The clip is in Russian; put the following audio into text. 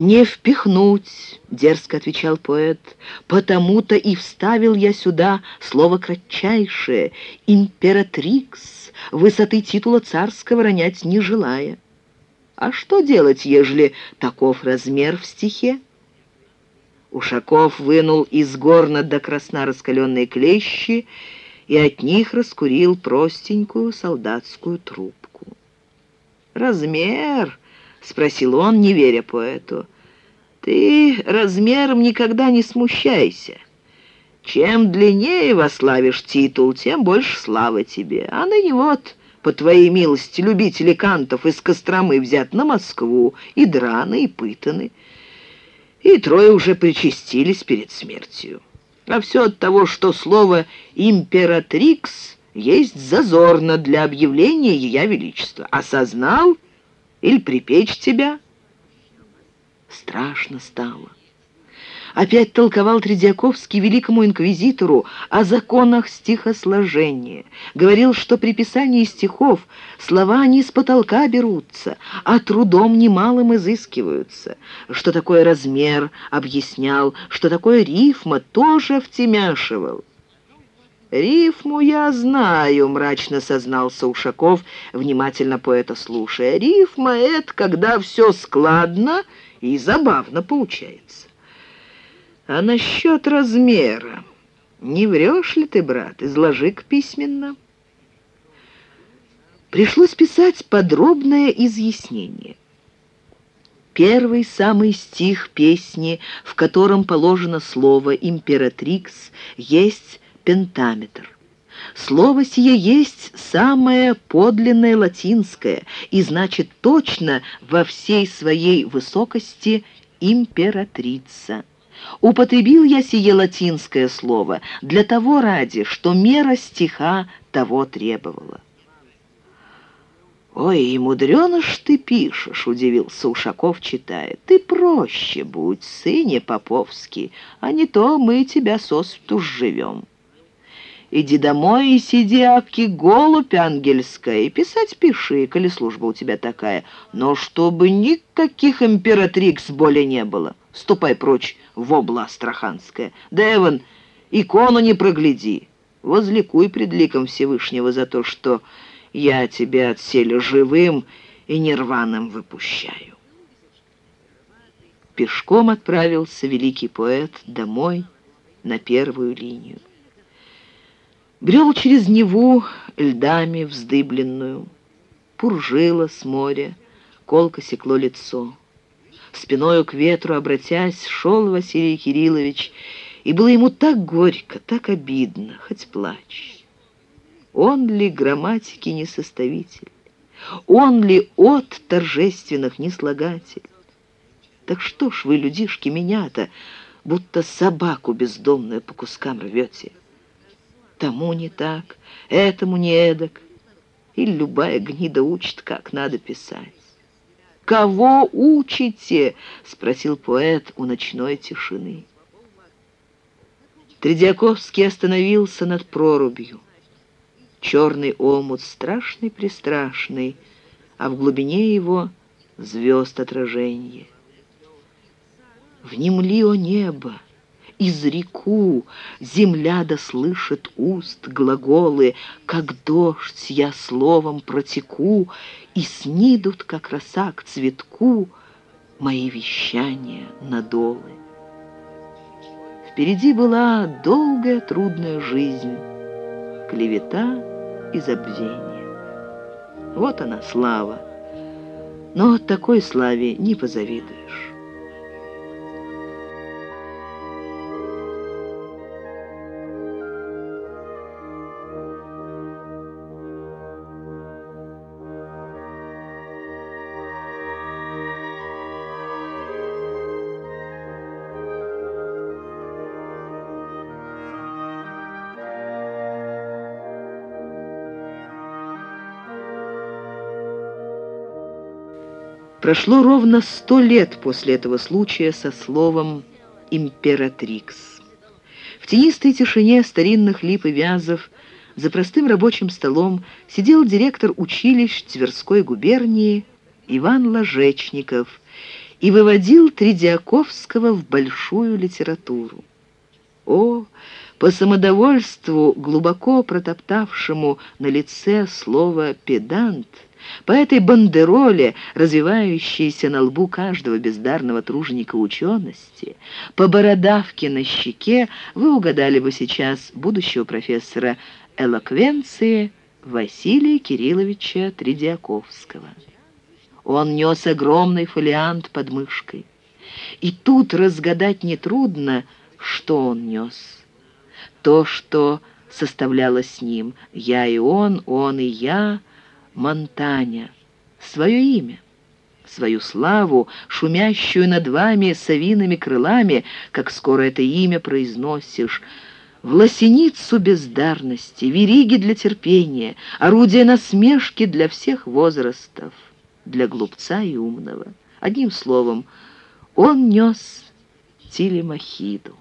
«Не впихнуть», — дерзко отвечал поэт, «потому-то и вставил я сюда слово кратчайшее, императрикс, высоты титула царского ронять не желая. А что делать, ежели таков размер в стихе?» Ушаков вынул из горна до красна раскаленные клещи и от них раскурил простенькую солдатскую трубку. «Размер?» — спросил он, не веря поэту. «Ты размером никогда не смущайся. Чем длиннее вославишь титул, тем больше славы тебе. А ныне вот, по твоей милости, любители кантов из Костромы взят на Москву, и драны, и пытаны. И трое уже причастились перед смертью. А все от того, что слово «императрикс» есть зазорно для объявления Ее Величества. Осознал — или припечь тебя?» Страшно стало. Опять толковал Тредиаковский великому инквизитору о законах стихосложения. Говорил, что при писании стихов слова не с потолка берутся, а трудом немалым изыскиваются. Что такое размер, объяснял, что такое рифма, тоже втемяшивал. «Рифму я знаю», — мрачно сознался Ушаков, внимательно поэта слушая. «Рифма — это когда все складно и забавно получается. А насчет размера? Не врешь ли ты, брат? Изложи-ка письменно». Пришлось писать подробное изъяснение. Первый самый стих песни, в котором положено слово «императрикс», есть пентаметр. Слово сие есть самое подлинное латинское и значит точно во всей своей высокости императрица. Употребил я сие латинское слово для того ради, что мера стиха того требовала. «Ой, и мудрено ты пишешь», — удивился Ушаков, читая. «Ты проще будь, сыне Поповский, а не то мы тебя сосвету живем». Иди домой и сиди, аки голубь ангельская, и писать пиши, коли служба у тебя такая. Но чтобы никаких императрикс более не было. Ступай прочь в обла Астраханская. Да, Эван, икону не прогляди. Возликуй пред ликом Всевышнего за то, что я тебя отселю живым и нерваным выпущаю. Пешком отправился великий поэт домой на первую линию. Брел через Неву льдами вздыбленную, Пуржило с моря, колко секло лицо. Спиною к ветру обратясь, шел Василий Кириллович, И было ему так горько, так обидно, хоть плачь. Он ли грамматики несоставитель? Он ли от торжественных неслагатель? Так что ж вы, людишки, меня-то, будто собаку бездомную по кускам рвете? Тому не так, этому не эдак. Или любая гнида учит, как надо писать. «Кого учите?» — спросил поэт у ночной тишины. Тредиаковский остановился над прорубью. Черный омут страшный-престрашный, а в глубине его звезд отражение. Внемли, о небо! Из реку, Земля да слышит уст глаголы, Как дождь я словом протеку, И снидут, как роса к цветку, Мои вещания надолы. Впереди была долгая трудная жизнь, Клевета и забвение. Вот она, слава, но такой славе не позавидуешь. Прошло ровно сто лет после этого случая со словом «императрикс». В тенистой тишине старинных лип и вязов за простым рабочим столом сидел директор училищ Тверской губернии Иван Ложечников и выводил Тредиаковского в большую литературу. О, по самодовольству, глубоко протоптавшему на лице слово «педант», по этой бандероле, развивающейся на лбу каждого бездарного труженика учености, по бородавке на щеке, вы угадали бы сейчас будущего профессора элоквенции Василия Кирилловича Тредиаковского. Он нес огромный фолиант под мышкой. И тут разгадать нетрудно, что он нес. То, что составляло с ним «я и он, он и я», Монтаня, свое имя, свою славу, шумящую над вами совиными крылами, как скоро это имя произносишь, власеницу бездарности, вериги для терпения, орудие насмешки для всех возрастов, для глупца и умного. Одним словом, он нес Тилимахиду.